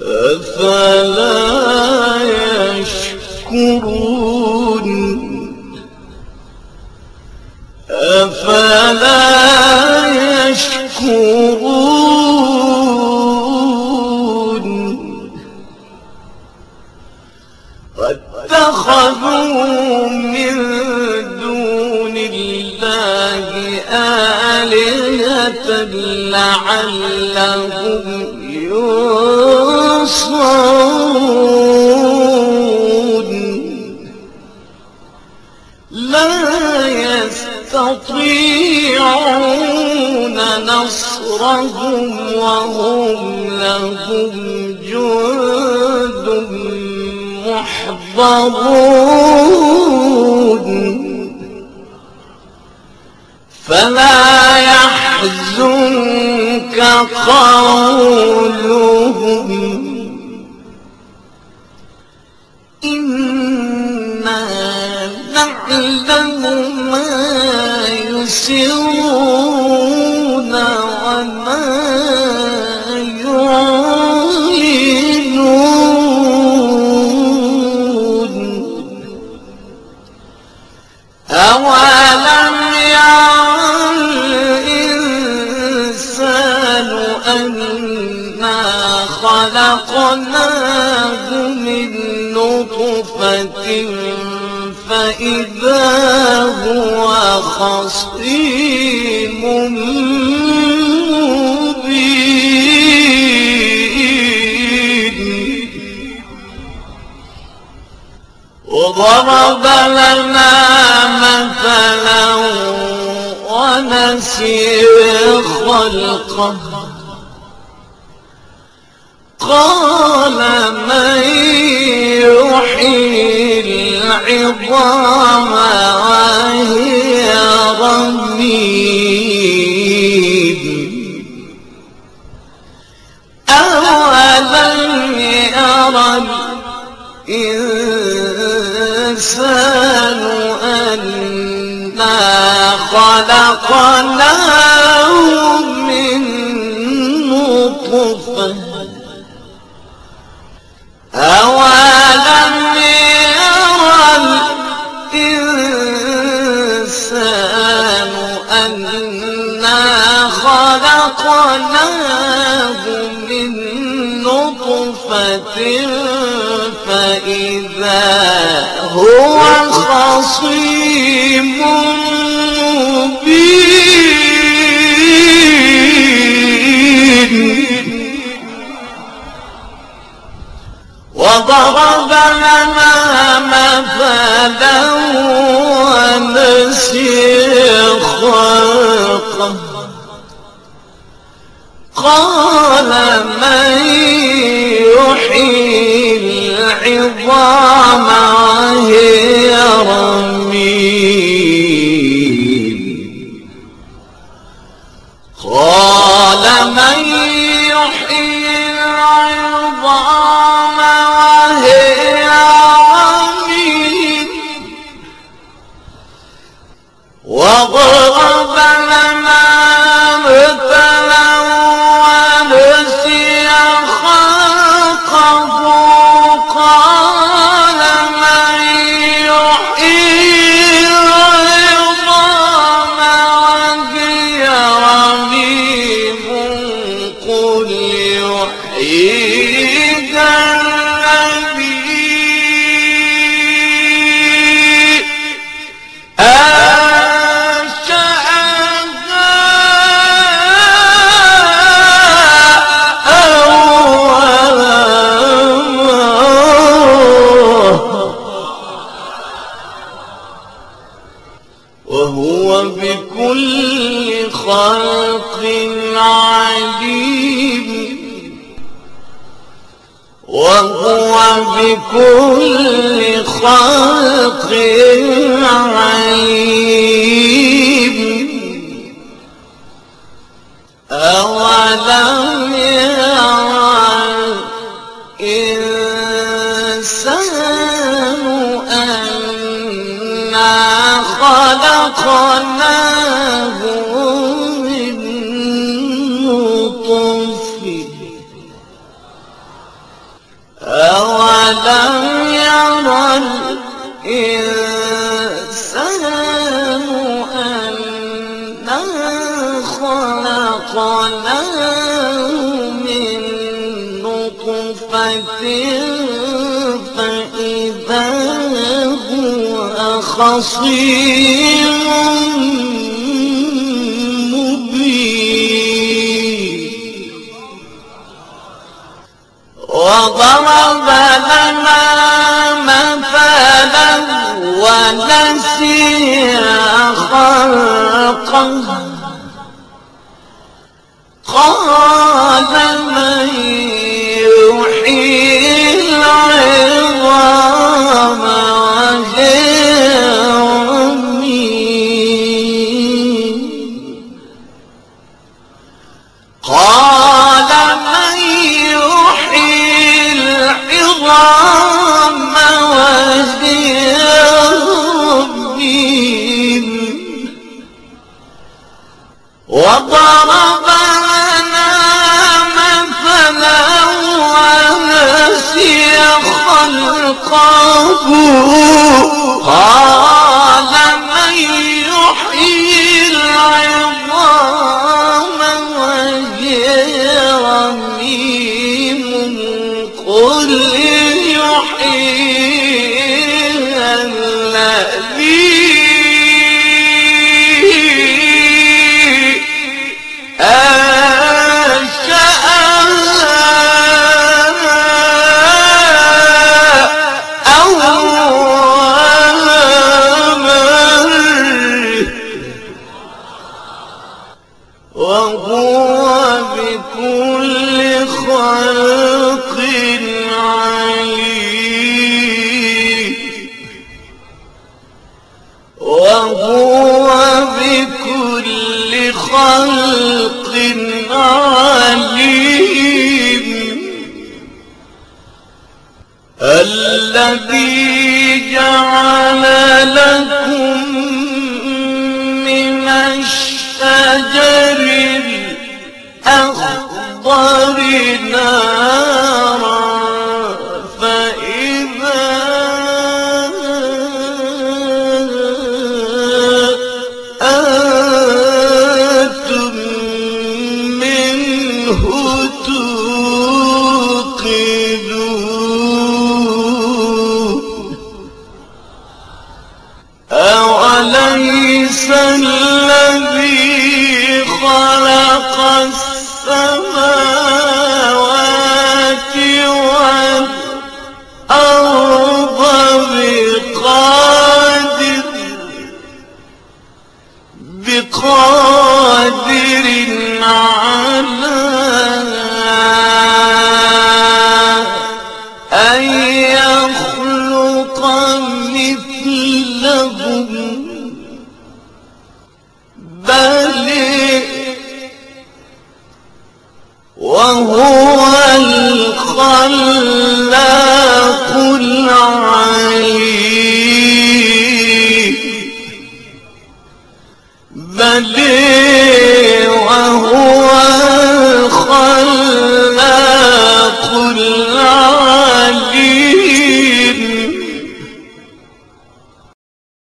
أفلا يشكرون؟ أفلا يشكرون؟ واتخذوا من دون الله آلهة لعلهم ينصرون لا يستطيعون نصرهم وهم لهم جند محضرون. فلا يحزنك قولهم نعلم ما يسرون وما يعلنون. أولم يرى الإنسان أنا خلقناه من نطفة فإذا هو خصيم مبين. وضرب لنا مثلا ونسي خلقه. قال من يحيي العظام وهي رميم أولم يرى الإنسان أنا خلقناه من نطفة نطفة فإذا هو خصيم مبين. وضرب لنا مثلا ونسي خلقه قال من العظام خلق عليم وهو بكل خلق عليم. أولم يرى الإنسان أنا خلقناه لم يرى الإنسان أنا خلقناه من نطفة فإذا هو خصيم مبين. وضرب 功夫 وهو بكل خلق عليم. وهو بكل خلق عليم. الذي